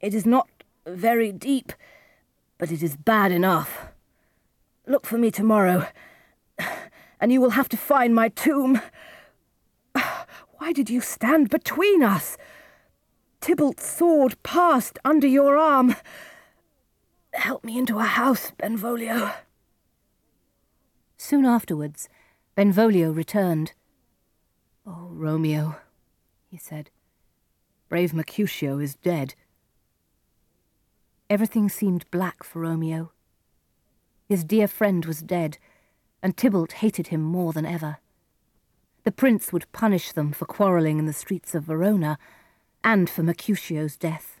It is not very deep, but it is bad enough. Look for me tomorrow, and you will have to find my tomb. Why did you stand between us? Tybalt's sword passed under your arm. Help me into a house, Benvolio. Soon afterwards, Benvolio returned. Oh, Romeo, he said. Brave Mercutio is dead. Everything seemed black for Romeo. His dear friend was dead, and Tybalt hated him more than ever. The prince would punish them for quarrelling in the streets of Verona, and for Mercutio's death.